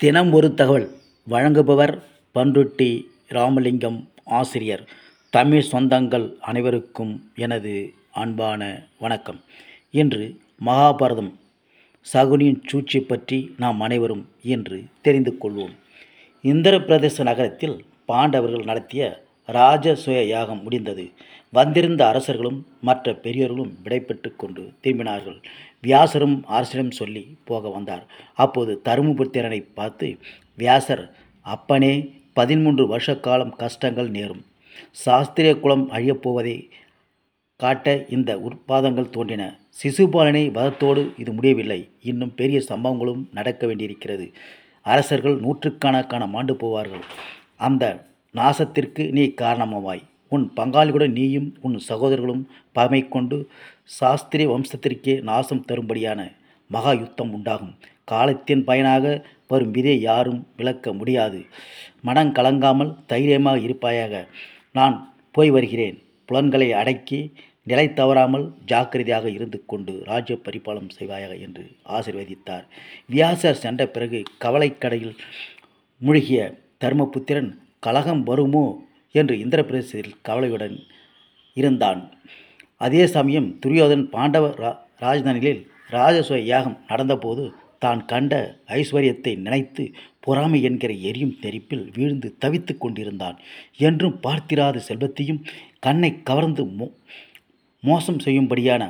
தினம் ஒரு தகவல். வழங்குபவர் பண்ருட்டி ராமலிங்கம் ஆசிரியர். தமிழ் சொந்தங்கள் அனைவருக்கும் எனது அன்பான வணக்கம். இன்று மகாபாரதம் சகுனியின் சூழ்ச்சி பற்றி நாம் அனைவரும் இன்று தெரிந்து கொள்வோம். இந்திரப்பிரதேச நகரத்தில் பாண்டவர்கள் நடத்திய ராஜசுய யாகம் முடிந்தது. வந்திருந்த அரசர்களும் மற்ற பெரியவர்களும் விடைபெற்று கொண்டு திரும்பினார்கள். வியாசரும் அரசிடம் சொல்லி போக வந்தார். அப்போது தருமபுத்திரனை பார்த்து வியாசர் அப்பனே பதிமூன்று வருஷ காலம் கஷ்டங்கள் நேரும். சாஸ்திரிய குலம் அழியப் போவதை காட்ட இந்த உற்பாதங்கள் தோன்றின. சிசுபாலனை வதத்தோடு இது முடியவில்லை. இன்னும் பெரிய சம்பவங்களும் நடக்க வேண்டியிருக்கிறது. அரசர்கள் நூற்றுக்கணக்கான மாண்டு போவார்கள். அந்த நாசத்திற்கு நீ காரணமாவாய். உன் பங்காளிகளுடன் நீயும் உன் சகோதரர்களும் பகமை கொண்டு சாஸ்திரிய வம்சத்திற்கே நாசம் தரும்படியான மகா யுத்தம் உண்டாகும். காலத்தின் பயனாக வரும் விதை யாரும் விளக்க முடியாது. மனம் கலங்காமல் தைரியமாக இருப்பாயாக நான் போய் வருகிறேன். புலன்களை அடக்கி நிலை தவறாமல் ஜாக்கிரதையாக இருந்து கொண்டு ராஜ்ய பரிபாலம் செய்வாயாக என்று ஆசிர்வதித்தார். வியாசர் சென்ற பிறகு கவலைக்கடையில் மூழ்கிய தர்மபுத்திரன் கலகம் வருமோ என்று இந்திரபிரதேசத்தில் கவலையுடன் இருந்தான். அதே சமயம் துரியோதன் பாண்டவ ரா ராஜதானியில் ராஜசுவ யாகம் நடந்தபோது தான் கண்ட ஐஸ்வர்யத்தை நினைத்து பொறாமை என்கிற எரியும் தெரிப்பில் வீழ்ந்து தவித்து கொண்டிருந்தான். என்றும் பார்த்திராத செல்வத்தையும் கண்ணை கவர்ந்து மோ மோசம் செய்யும்படியான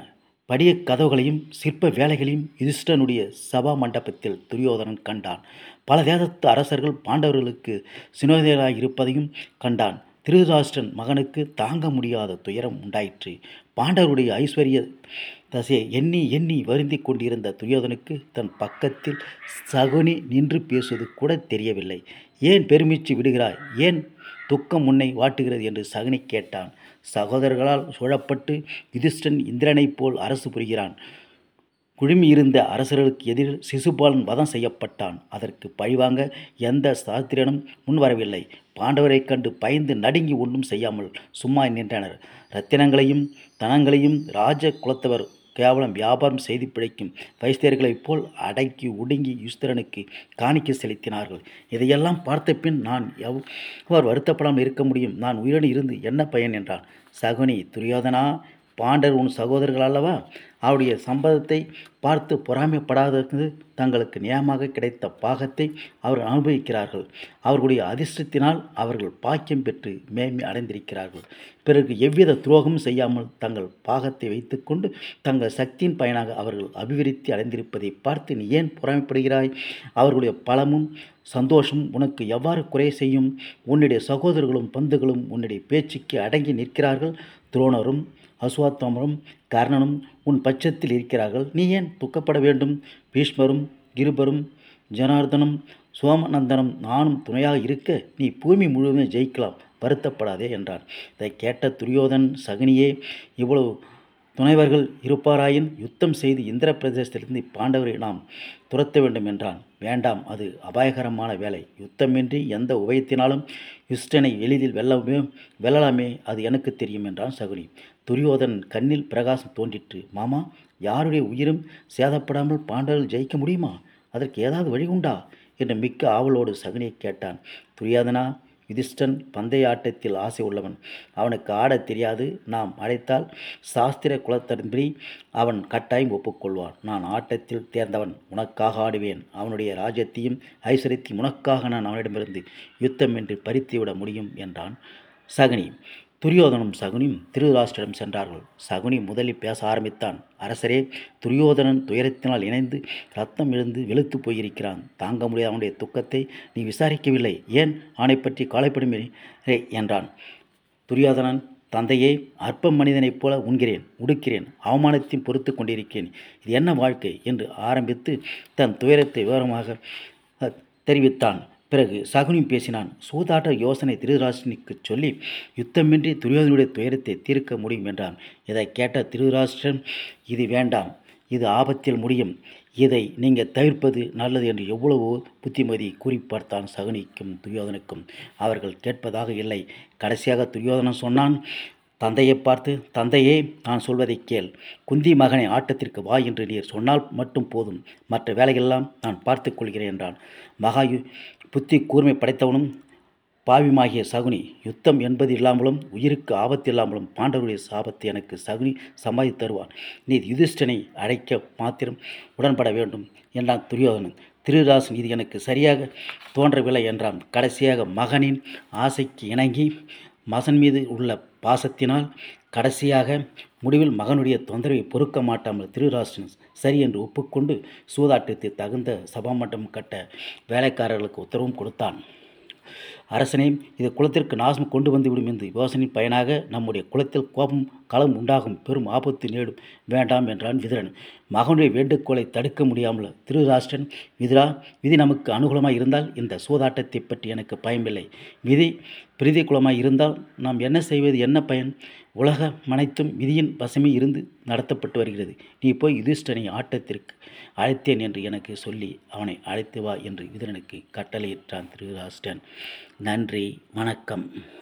படிய கதவுகளையும் சிற்ப வேலைகளையும் யுதிஷ்டனுடைய சபா மண்டபத்தில் துரியோதனன் கண்டான். பல தேசத்து அரசர்கள் பாண்டவர்களுக்கு சினோதராக இருப்பதையும் கண்டான். திருதராஷ்டிரன் மகனுக்கு தாங்க முடியாத துயரம் உண்டாயிற்று. பாண்டவருடைய ஐஸ்வர்ய தசையை எண்ணி எண்ணி வருந்தி கொண்டிருந்த துரியோதனுக்கு தன் பக்கத்தில் சகுனி நின்று பேசுவது கூட தெரியவில்லை. ஏன் பெருமிச்சு விடுகிறாய்? ஏன் துக்கம் உன்னை வாட்டுகிறது என்று சகுனி கேட்டான். சகோதரர்களால் சூழப்பட்டு யுதிஷ்டன் இந்திரனைப் போல் அரசு புரிகிறான். குழுமியிருந்த அரசர்களுக்கு எதிரில் சிசுபாலன் வதம் செய்யப்பட்டான். அதற்கு பழிவாங்க எந்த சாஸ்திரனும் முன்வரவில்லை. பாண்டவரைக் கண்டு பயந்து நடுங்கி ஒன்றும் செய்யாமல் சும்மா நின்றனர். ரத்தினங்களையும் தனங்களையும் ராஜ குலத்தவர் கேவலம் வியாபாரம் செய்து பிழைக்கும் வைஸ்தியர்களைப் போல் அடக்கி ஒடுங்கி யுஸ்தரனுக்கு காணிக்க செலுத்தினார்கள். இதையெல்லாம் பார்த்த பின் நான் எவ்வாறு வருத்தப்படாமல் இருக்க முடியும்? நான் உயிரோடு இருந்து என்ன பயன்? என்றான். சகுனி துரியோதனா பாண்டர் உன் சகோதரர்கள் அல்லவா? அவருடைய சம்பதத்தை பார்த்து பொறாமைப்படாதது தங்களுக்கு நியமாக கிடைத்த பாகத்தை அவர்கள் அனுபவிக்கிறார்கள். அவர்களுடைய அதிர்ஷ்டத்தினால் அவர்கள் பாக்கியம் பெற்று மேன்மை அடைந்திருக்கிறார்கள். பிறகு எவ்வித துரோகமும் செய்யாமல் தங்கள் பாகத்தை வைத்துக்கொண்டு தங்கள் சக்தியின் பயனாக அவர்கள் அபிவிருத்தி அடைந்திருப்பதை பார்த்து நீ ஏன் பொறாமைப்படுகிறாய்? அவர்களுடைய பலமும் சந்தோஷம் உனக்கு எவ்வாறு குறை செய்யும்? உன்னுடைய சகோதரர்களும் பந்துகளும் உன்னுடைய பேச்சுக்கு அடங்கி நிற்கிறார்கள். துரோணரும் அஸ்வாத்தாமரும் கர்ணனும் உன் பட்சத்தில் இருக்கிறார்கள். நீ ஏன் துக்கப்பட வேண்டும்? பீஷ்மரும் கிருபரும் ஜனார்தனும் சோமநந்தனும் நானும் துணையாக இருக்க நீ பூமி முழுவதும் ஜெயிக்கலாம் வருத்தப்படாதே என்றான். இதை கேட்ட துரியோதன் சகுனியே இவ்வளவு துணைவர்கள் இருப்பாராயின் யுத்தம் செய்து இந்திர பிரதேசத்திலிருந்து பாண்டவரை நாம் துரத்த வேண்டும் என்றான். வேண்டாம் அது அபாயகரமான வேலை. யுத்தமின்றி எந்த உபயத்தினாலும் யுஷ்டனை எளிதில் வெல்லமே வெல்லலாமே அது எனக்கு தெரியும் என்றான் சகுனி. துரியோதன் கண்ணில் பிரகாசம் தோன்றிற்று. மாமா யாருடைய உயிரும் சேதப்படாமல் பாண்டவர்கள் ஜெயிக்க முடியுமா? அதற்கு ஏதாவது வழி உண்டா? என்று மிக்க ஆவலோடு சகுனியை கேட்டான். துரியாதனா யுதிஷ்டன் பந்தய ஆட்டத்தில் ஆசை உள்ளவன். அவனுக்கு ஆடத் தெரியாது. நாம் அழைத்தால் சாஸ்திர குலத்தின்படி அவன் கட்டாயம் ஒப்புக்கொள்வான். நான் ஆட்டத்தில் தேர்ந்தவன் உனக்காக ஆடுவேன். அவனுடைய ராஜ்யத்தையும் ஐஸ்வர்யத்தையும் உனக்காக நான் அவனிடமிருந்து யுத்தம் என்று பறித்துவிட முடியும் என்றான் சகனி. துரியோதனும் சகுனியும் திருதராஷ்டிரம் சென்றார்கள். சகுனி முதலில் பேச ஆரம்பித்தான். அரசரே துரியோதனன் துயரத்தினால் இணைந்து ரத்தம் எழுந்து வெளுத்து போயிருக்கிறான். தாங்க முடியாத அவனுடைய துக்கத்தை நீ விசாரிக்கவில்லை. ஏன் அவனை பற்றி காலைப்படுமே என்றான். துரியோதனன் தந்தையை அற்ப மனிதனைப் போல உண்கிறேன் உடுக்கிறேன் அவமானத்தையும் பொறுத்து கொண்டிருக்கிறேன். இது என்ன வாழ்க்கை? என்று ஆரம்பித்து தன் துயரத்தை விவரமாக தெரிவித்தான். பிறகு சகுனி பேசினான். சூதாட்ட யோசனை திருதராஷ்டிரனுக்கு சொல்லி யுத்தமின்றி துரியோதனுடைய துயரத்தை தீர்க்க முடியும் என்றான். இதை கேட்ட திருதராஷ்டிரன் இது வேண்டாம். இது ஆபத்தில் முடியும். இதை நீங்கள் தவிர்ப்பது நல்லது என்று எவ்வளவோ புத்திமதி கூறி பார்த்தான் சகுனிக்கும் துரியோதனுக்கும். அவர்கள் கேட்பதாக இல்லை. கடைசியாக துரியோதனன் சொன்னான் தந்தையை பார்த்து தந்தையே நான் சொல்வதை கேள். குந்தி மகனை ஆட்டத்திற்கு வா என்று நீர் சொன்னால் மட்டும் போதும். மற்ற வேலைகளெல்லாம் நான் பார்த்து கொள்கிறேன் என்றான். மகா புத்தி கூர்மை படைத்தவனும் பாவிமாகிய சகுனி யுத்தம் என்பது இல்லாமலும் உயிருக்கு ஆபத்து இல்லாமலும் பாண்டவருடைய சாபத்தை எனக்கு சகுனி சமாதி தருவான். நீ யுதிஷ்டனை அழைக்க மாத்திரம் உடன்பட வேண்டும் என்றான் துரியோதனன். திருராசன் இது எனக்கு சரியாக தோன்றவில்லை என்றான். கடைசியாக மகனின் ஆசைக்கு இணங்கி மகன் மீது உள்ள பாசத்தினால் கடைசியாக முடிவில் மகனுடைய தொந்தரவை பொறுக்க மாட்டாமல் திருராசன் சரி என்று ஒப்புக்கொண்டு சூதாட்டத்தை தகுந்த சபாமட்டம் கட்ட வேலைக்காரர்களுக்கு உத்தரவும் கொடுத்தான். அரசனே இது குலத்திற்கு நாசம் கொண்டு வந்துவிடும் என்று யோசனின் பயனாக நம்முடைய குலத்தில் கோபம் களம் உண்டாகும் பெரும் ஆபத்து நேடும் வேண்டாம் என்றான் விதுரன். மகனுடைய வேண்டுகோளை தடுக்க முடியாமல் திருராஷ்டிரன் விதுரா விதி நமக்கு அனுகூலமாக இருந்தால் இந்த சூதாட்டத்தை பற்றி எனக்கு பயமில்லை. விதி பிரதிகூலமாக இருந்தால் நாம் என்ன செய்வது என்ன பயன்? உலகம் அனைத்தும் விதியின் வசமே இருந்து நடத்தப்பட்டு வருகிறது. நீ போய் யுதிஷ்டனை ஆட்டத்திற்கு அழைத்தேன் என்று எனக்கு சொல்லி அவனை அழைத்து வா என்று விதுரனுக்கு கட்டளையிட்டான் திருராஷ்டன் நன்றி வணக்கம்.